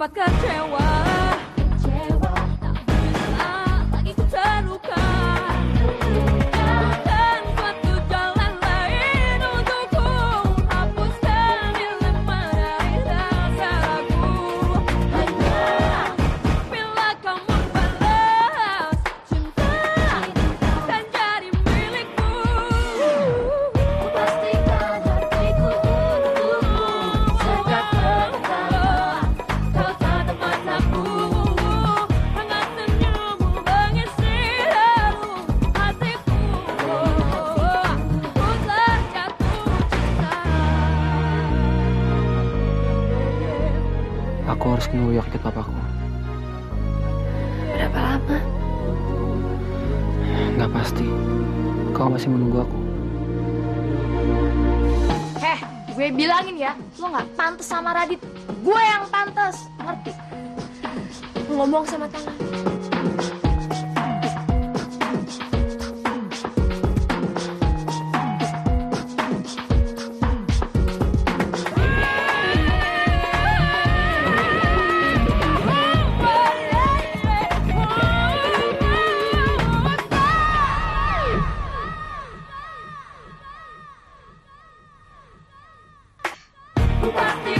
batkaczeła. Aku harus ke New York ikut papaku. Berapa lama? Nggak pasti. Kau masih menunggu aku. Heh, gue bilangin ya, lo nggak pantas sama Radit. Gue yang pantas, ngerti? Ngomong sama tangan. Pasti